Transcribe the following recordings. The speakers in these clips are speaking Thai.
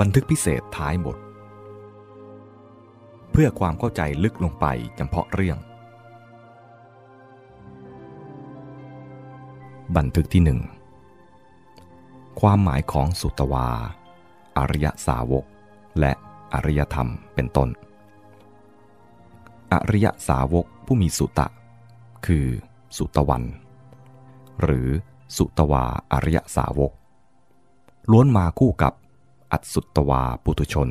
บันทึกพิเศษท้ายบท เพื่อความเข้าใจลึกลงไปเฉพาะเรื่อง บันทึกที่หนึ่งความหมายของสุตวา อริยสาวก และอริยธรรมเป็นต้น อริยสาวกผู้มีสุตะ คือ สุตวัน หรือสุตวาอริยสาวก ล้วนมาคู่กับ อัสุตวาปุตุชน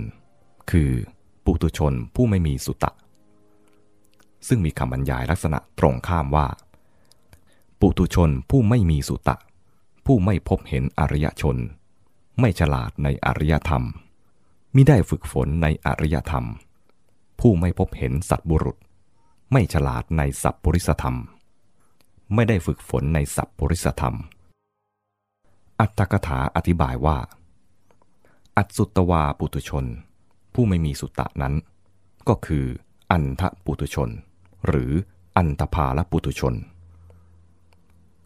คือปุตุชนผู้ไม่มีสุตะ ซึ่งมีคำบรรยายลักษณะตรงข้ามว่า ปุตุชนผู้ไม่มีสุตะ ผู้ไม่พบเห็นอริยชน ไม่ฉลาดในอริยธรรมมิได้ฝึกฝนในอริยธรรม ผู้ไม่พบเห็นสัตบุรุษ ไม่ฉลาดในสัพปริสธรรม ไม่ได้ฝึกฝนในสัพปริสธรรม อัตถกถาอธิบายว่า อัตสุตวาปุตุชน ผู้ไม่มีสุตตะนั้น ก็คือ อันทะปุตุชน หรืออันตภาลปุตุชน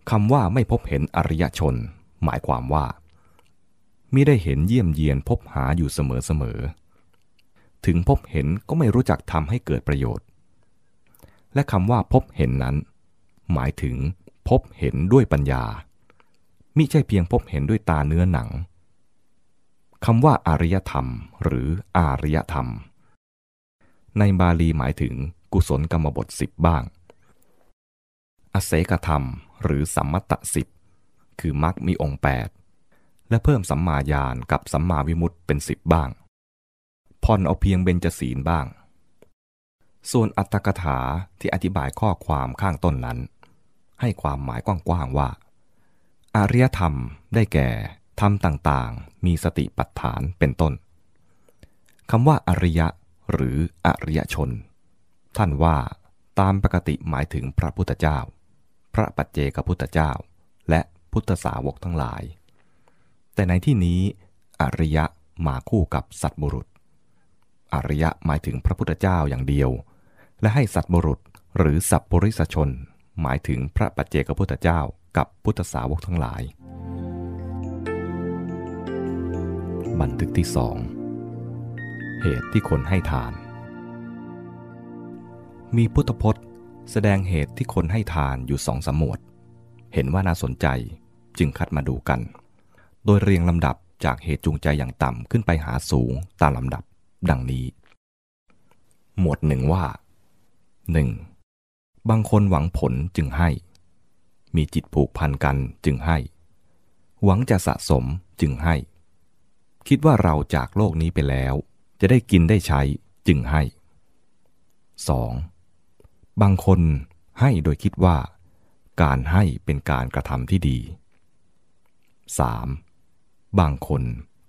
คำว่าไม่พบเห็นอริยชน หมายความว่ามิได้เห็นเยี่ยมเยียนพบหาอยู่เสมอๆถึงพบเห็นก็ไม่รู้จักทำให้เกิดประโยชน์ และคำว่าพบเห็นนั้น หมายถึงพบเห็นด้วยปัญญา มิใช่เพียงพบเห็นด้วยตาเนื้อหนัง คำว่าอารยธรรม หรืออารยธรรม ในบาลีหมายถึงกุศลกรรมบทสิบบ้าง อเสกธรรม หรือสัมมัตตสิบคือมรรคมีองค์ 8 และเพิ่มสัมมาญาณกับสัมมาวิมุตต์เป็นสิบบ้างผ่อนเอาเพียงเบญจศีลบ้าง ส่วนอัตถกถาที่อธิบายข้อความข้างต้นนั้น ให้ความหมายกว้างๆว่า อารยธรรมได้แก่ ธรรมต่างๆ มีสติปัฏฐานเป็นต้นคำว่าอริยะหรืออริยชน ท่านว่าตามปกติหมายถึงพระพุทธเจ้า พระปัจเจกพุทธเจ้า และพุทธสาวกทั้งหลาย แต่ในที่นี้ อริยะมาคู่กับสัตบุรุษ อริยะหมายถึงพระพุทธเจ้าอย่างเดียว และให้สัตบุรุษหรือสัพปริสชน หมายถึงพระปัจเจกพุทธเจ้ากับพุทธสาวกทั้งหลาย บันทึกที่สองเหตุที่คนให้ทาน มีพุทธพจน์ แสดงเหตุที่คนให้ทานอยู่สองสมวด เห็นว่าน่าสนใจจึงคัดมาดูกัน โดยเรียงลำดับจากเหตุจูงใจอย่างต่ำขึ้นไปหาสูงตามลำดับดังนี้ หมวดหนึ่งว่า 1. บางคนหวังผลจึงให้ มีจิตผูกพันกันจึงให้ หวังจะสะสมจึงให้ คิดว่าเราจากโลกนี้ไปแล้ว จะได้กินได้ใช้จึงให้ 2. บางคนให้โดยคิดว่า การให้เป็นการกระทำที่ดี 3. บางคน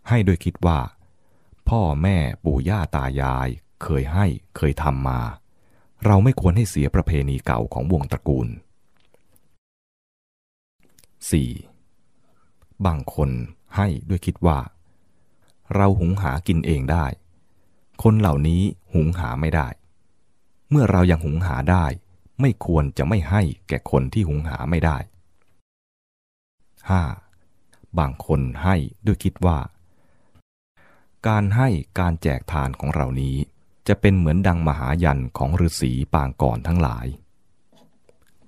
ให้โดยคิดว่า พ่อแม่ปู่ย่าตายาย เคยให้เคยทำมา เราไม่ควรให้เสียประเพณีเก่าของวงตระกูล 4. บางคนให้ด้วยคิดว่า เราหุงหากินเองได้ คนเหล่านี้หุงหาไม่ได้ เมื่อเรายังหุงหาได้ ไม่ควรจะไม่ให้แก่คนที่หุงหาไม่ได้ 5. บางคนให้ด้วยคิดว่า การให้การแจกทานของเรานี้ จะเป็นเหมือนดังมหายันของฤาษีปางก่อนทั้งหลาย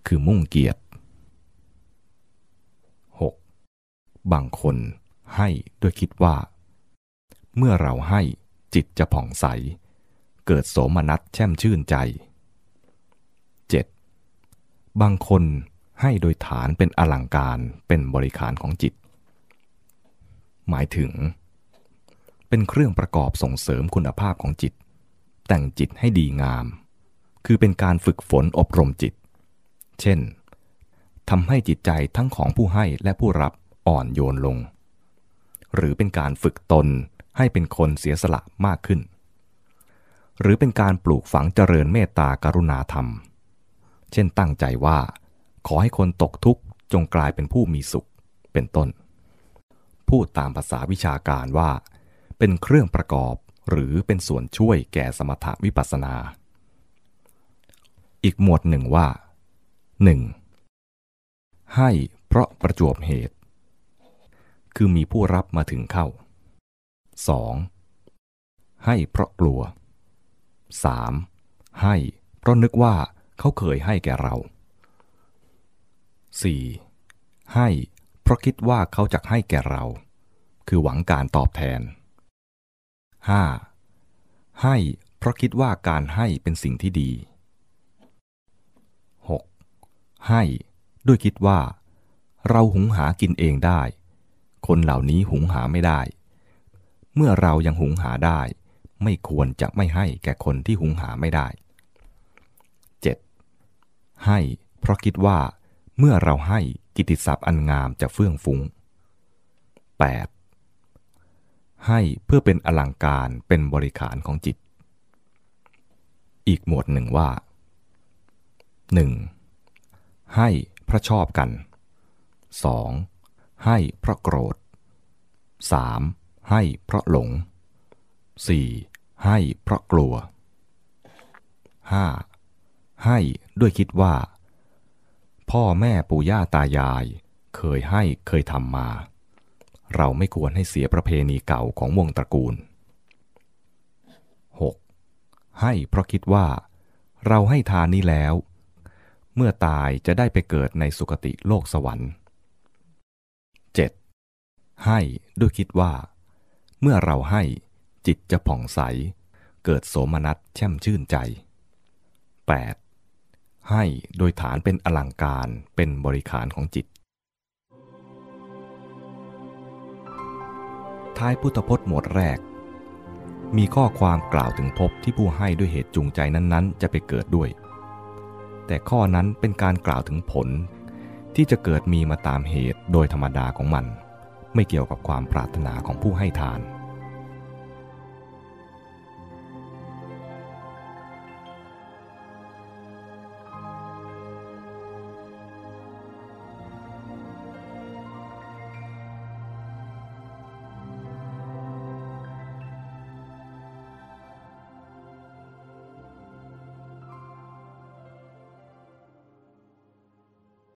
คือมุ่งเกียรติ 6. บางคนให้ด้วยคิดว่า เมื่อเราให้จิตจะผ่องใส เกิดโสมนัสแช่มชื่นใจ 7. บางคนให้โดยฐานเป็นอลังการเป็นบริขารของจิต หมายถึง เป็นเครื่องประกอบส่งเสริมคุณภาพของจิต แต่งจิตให้ดีงาม คือเป็นการฝึกฝนอบรมจิต เช่นทำให้จิตใจทั้งของผู้ให้และผู้รับอ่อนโยนลง หรือเป็นการฝึกตน ให้เป็นคนเสียสละมากขึ้น หรือเป็นการปลูกฝังเจริญเมตตากรุณาธรรม เช่นตั้งใจว่า ขอให้คนตกทุกข์จงกลายเป็นผู้มีสุขเป็นต้น พูดตามภาษาวิชาการว่า เป็นเครื่องประกอบหรือเป็นส่วนช่วยแก่สมถวิปัสสนา อีกหมวดหนึ่งว่า 1. ให้เพราะประจวบเหตุ คือมีผู้รับมาถึงเข้า 2. ให้เพราะกลัว 3. ให้เพราะนึกว่าเขาเคยให้แก่เรา 4. ให้เพราะคิดว่าเขาจะให้แก่เรา คือหวังการตอบแทน 5. ให้เพราะคิดว่าการให้เป็นสิ่งที่ดี 6. ให้ด้วยคิดว่า เราหุงหากินเองได้ คนเหล่านี้หุงหาไม่ได้ เมื่อเรายังหุงหาได้ ไม่ควรจะไม่ให้แก่คนที่หุงหาไม่ได้ 7. ให้ เพราะคิดว่า เมื่อเราให้กิตติศัพท์อันงามจะเฟื่องฟุง้ง 8. ให้เพื่อเป็นอลังการเป็นบริขารของจิต อีกหมวดหนึ่งว่า 1. ให้เพราะชอบกัน 2. ให้เพราะโกรธ 3. ให้เพราะหลง 4. ให้เพราะกลัว 5. ให้ด้วยคิดว่า พ่อแม่ปู่ย่าตายาย เคยให้เคยทำมา เราไม่ควรให้เสียประเพณีเก่าของวงตระกูล 6. ให้เพราะคิดว่า เราให้ทานนี้แล้ว เมื่อตายจะได้ไปเกิดในสุคติโลกสวรรค์ 7. ให้ด้วยคิดว่า เมื่อเราให้จิตจะผ่องใส เกิดโสมนัสแช่มชื่นใจ 8. ให้โดยฐานเป็นอลังการเป็นบริขารของจิต ท้ายพุทธพจน์หมวดแรก มีข้อความกล่าวถึงภพที่ผู้ให้ด้วยเหตุจูงใจนั้นๆ จะไปเกิดด้วย แต่ข้อนั้นเป็นการกล่าวถึงผลที่จะเกิดมีมาตามเหตุโดยธรรมดาของมัน ไม่เกี่ยวกับความปรารถนาของผู้ให้ทาน